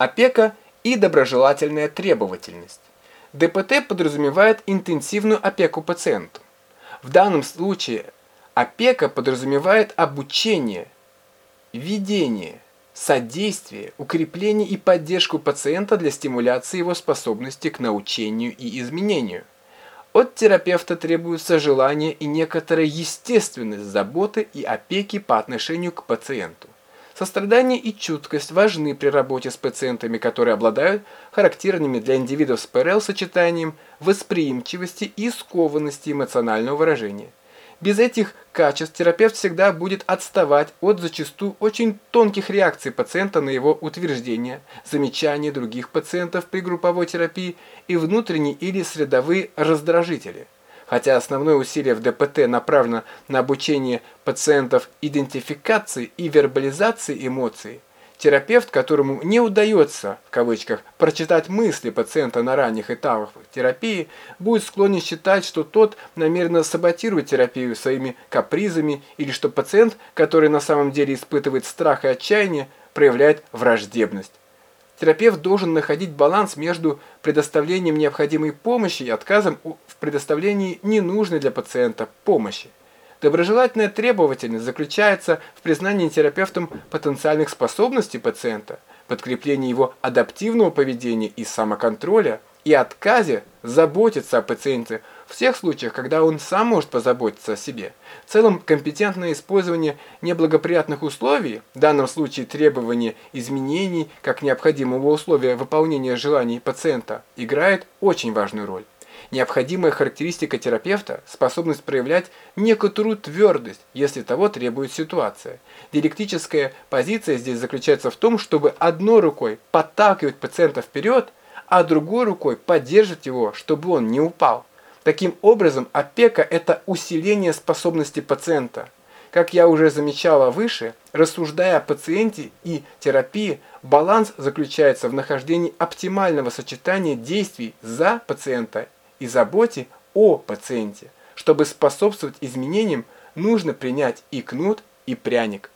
Опека и доброжелательная требовательность. ДПТ подразумевает интенсивную опеку пациенту. В данном случае опека подразумевает обучение, ведение, содействие, укрепление и поддержку пациента для стимуляции его способности к научению и изменению. От терапевта требуется желание и некоторая естественность заботы и опеки по отношению к пациенту. Сострадание и чуткость важны при работе с пациентами, которые обладают характерными для индивидов с ПРЛ сочетанием восприимчивости и скованности эмоционального выражения. Без этих качеств терапевт всегда будет отставать от зачастую очень тонких реакций пациента на его утверждения, замечания других пациентов при групповой терапии и внутренние или средовые раздражители. Хотя основное усилие в ДПТ направлено на обучение пациентов идентификации и вербализации эмоций, Терапевт, которому не удается, в кавычках, прочитать мысли пациента на ранних этапах терапии, будет склонен считать, что тот намеренно саботирует терапию своими капризами или что пациент, который на самом деле испытывает страх и отчаяние, проявляет враждебность. Терапевт должен находить баланс между предоставлением необходимой помощи и отказом в предоставлении ненужной для пациента помощи. Доброжелательная требовательность заключается в признании терапевтом потенциальных способностей пациента, подкреплении его адаптивного поведения и самоконтроля и отказе заботиться о пациенте в всех случаях, когда он сам может позаботиться о себе. В целом, компетентное использование неблагоприятных условий, в данном случае требование изменений как необходимого условия выполнения желаний пациента, играет очень важную роль. Необходимая характеристика терапевта – способность проявлять некоторую твердость, если того требует ситуация. Диалектическая позиция здесь заключается в том, чтобы одной рукой подталкивать пациента вперед, а другой рукой поддерживать его, чтобы он не упал. Таким образом, опека – это усиление способности пациента. Как я уже замечала выше, рассуждая о пациенте и терапии, баланс заключается в нахождении оптимального сочетания действий за пациента и заботе о пациенте. Чтобы способствовать изменениям, нужно принять и кнут, и пряник.